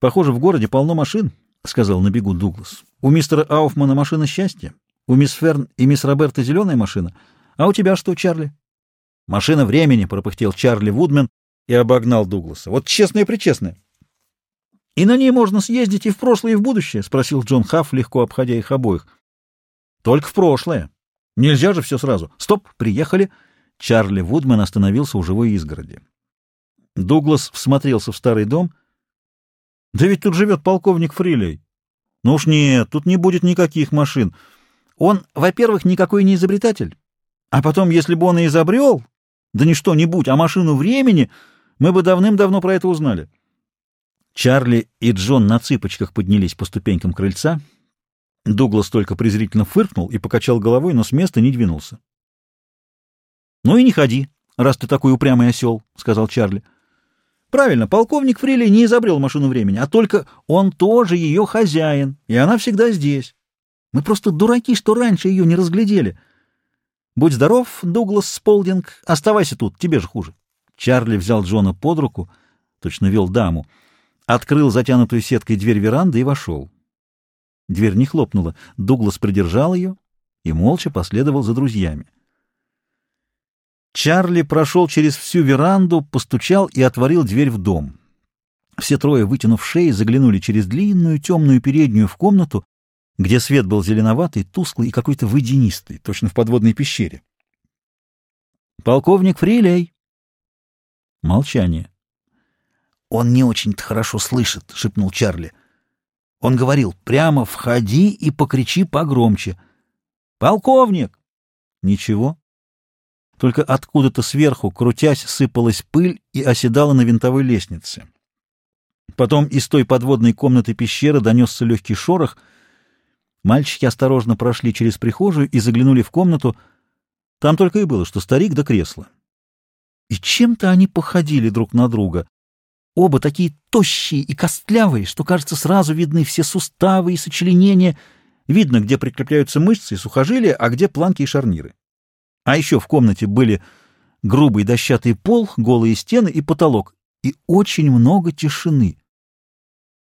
Похоже, в городе полно машин, — сказал на бегу Дуглас. У мистера Ауфмана машина счастья, у мисс Ферн и мисс Роберта зеленая машина. А у тебя что, Чарли? Машина времени, — пропыхтел Чарли Вудмен и обогнал Дугласа. Вот честное-причестное. И на ней можно съездить и в прошлое, и в будущее, — спросил Джон Хафф, легко обходя их обоих. Только в прошлое. Нельзя же все сразу. Стоп, приехали. Чарли Вудмен остановился у живой изгороди. Дуглас всмотрелся в старый дом. Да ведь тут живет полковник Фрилей. Ну уж нет, тут не будет никаких машин. Он, во-первых, никакой не изобретатель. А потом, если бы он и изобрел, да не что-нибудь, а машину времени, мы бы давным-давно про это узнали. Чарли и Джон на цыпочках поднялись по ступенькам крыльца. Дуглас только презрительно фыркнул и покачал головой, но с места не двинулся. — Ну и не ходи, раз ты такой упрямый осел, — сказал Чарли. — Правильно, полковник Фрили не изобрел машину времени, а только он тоже ее хозяин, и она всегда здесь. Мы просто дураки, что раньше ее не разглядели. Будь здоров, Дуглас Сполдинг, оставайся тут, тебе же хуже. Чарли взял Джона под руку, точно вел даму, открыл затянутую сеткой дверь веранды и вошел. Дверь не хлопнула. Дуглас придержал ее и молча последовал за друзьями. Чарли прошел через всю веранду, постучал и отворил дверь в дом. Все трое, вытянув шеи, заглянули через длинную темную переднюю в комнату, где свет был зеленоватый, тусклый и какой-то водянистый, точно в подводной пещере. «Полковник Фрилей!» Молчание. «Он не очень-то хорошо слышит», — шепнул Чарли. Он говорил, «Прямо входи и покричи погромче». «Полковник!» «Ничего». Только откуда-то сверху, крутясь, сыпалась пыль и оседала на винтовой лестнице. Потом из той подводной комнаты пещеры донесся легкий шорох. Мальчики осторожно прошли через прихожую и заглянули в комнату. Там только и было, что старик да кресла. И чем-то они походили друг на друга. Оба такие тощие и костлявые, что, кажется, сразу видны все суставы и сочленения. Видно, где прикрепляются мышцы и сухожилия, а где планки и шарниры. А еще в комнате были грубый дощатый пол, голые стены и потолок, и очень много тишины.